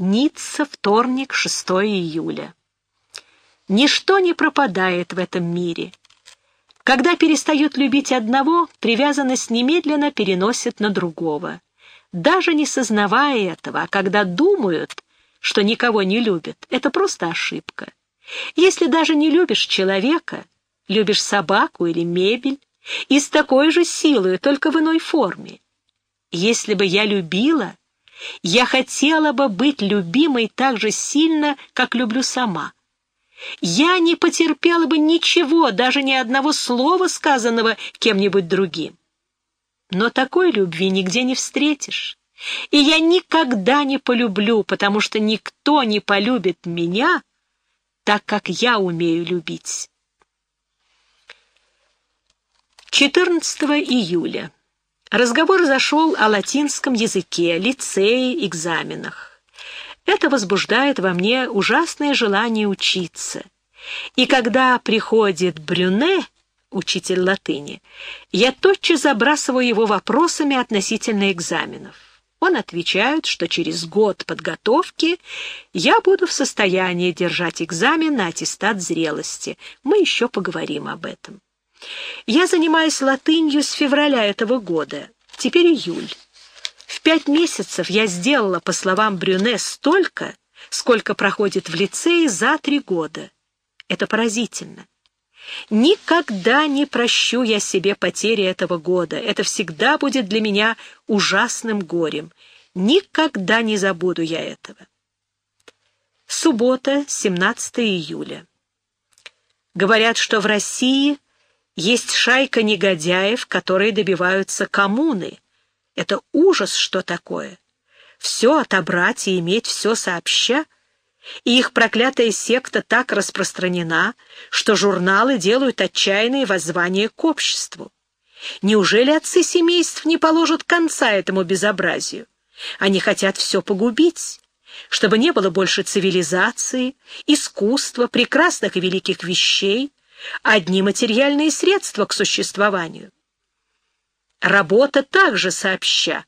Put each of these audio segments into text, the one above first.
Ницца, вторник, 6 июля. Ничто не пропадает в этом мире. Когда перестают любить одного, привязанность немедленно переносит на другого. Даже не сознавая этого, а когда думают, что никого не любят, это просто ошибка. Если даже не любишь человека, любишь собаку или мебель, и с такой же силой, только в иной форме. Если бы я любила, я хотела бы быть любимой так же сильно, как люблю сама. Я не потерпела бы ничего, даже ни одного слова, сказанного кем-нибудь другим. Но такой любви нигде не встретишь. И я никогда не полюблю, потому что никто не полюбит меня, так как я умею любить. 14 июля. Разговор зашел о латинском языке, лицее, экзаменах. Это возбуждает во мне ужасное желание учиться. И когда приходит Брюне, учитель латыни, я тотчас забрасываю его вопросами относительно экзаменов. Он отвечает, что через год подготовки я буду в состоянии держать экзамен на аттестат зрелости. Мы еще поговорим об этом. Я занимаюсь латынью с февраля этого года. Теперь июль. В пять месяцев я сделала, по словам Брюне, столько, сколько проходит в лицее за три года. Это поразительно. Никогда не прощу я себе потери этого года. Это всегда будет для меня ужасным горем. Никогда не забуду я этого. Суббота, 17 июля. Говорят, что в России есть шайка негодяев, которые добиваются коммуны. Это ужас, что такое. Все отобрать и иметь все сообща. И их проклятая секта так распространена, что журналы делают отчаянные воззвания к обществу. Неужели отцы семейств не положат конца этому безобразию? Они хотят все погубить, чтобы не было больше цивилизации, искусства, прекрасных и великих вещей, одни материальные средства к существованию. Работа также сообща.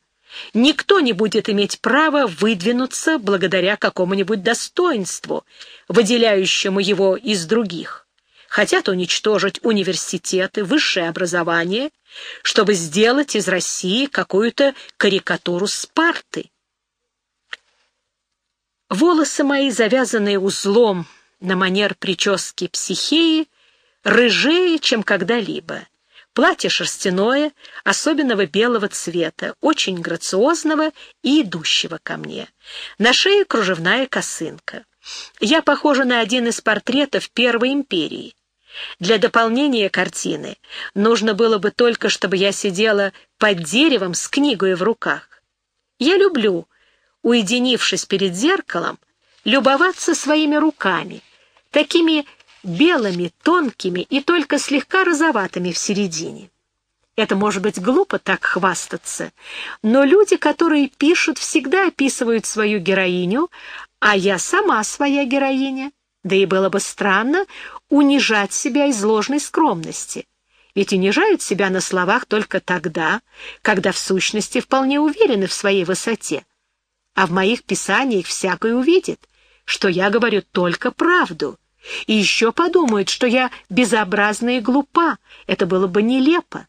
Никто не будет иметь права выдвинуться благодаря какому-нибудь достоинству, выделяющему его из других. Хотят уничтожить университеты, высшее образование, чтобы сделать из России какую-то карикатуру Спарты. Волосы мои, завязанные узлом на манер прически психеи, рыжее, чем когда-либо. Платье шерстяное, особенного белого цвета, очень грациозного и идущего ко мне. На шее кружевная косынка. Я похожа на один из портретов Первой империи. Для дополнения картины нужно было бы только, чтобы я сидела под деревом с книгой в руках. Я люблю, уединившись перед зеркалом, любоваться своими руками, такими белыми, тонкими и только слегка розоватыми в середине. Это может быть глупо так хвастаться, но люди, которые пишут, всегда описывают свою героиню, а я сама своя героиня. Да и было бы странно унижать себя из ложной скромности. Ведь унижают себя на словах только тогда, когда в сущности вполне уверены в своей высоте. А в моих писаниях всякой увидит, что я говорю только правду — и еще подумают, что я безобразна и глупа. Это было бы нелепо.